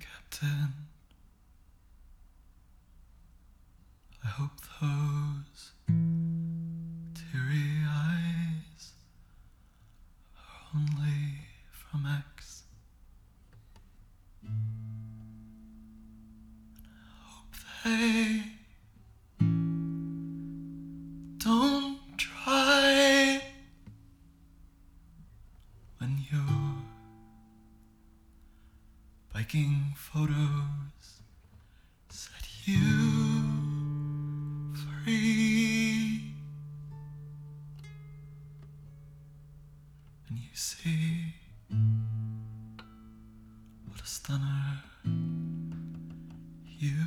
captain. I hope those teary eyes are only from X. Hope they biking photos set you free. And you see what a stunner you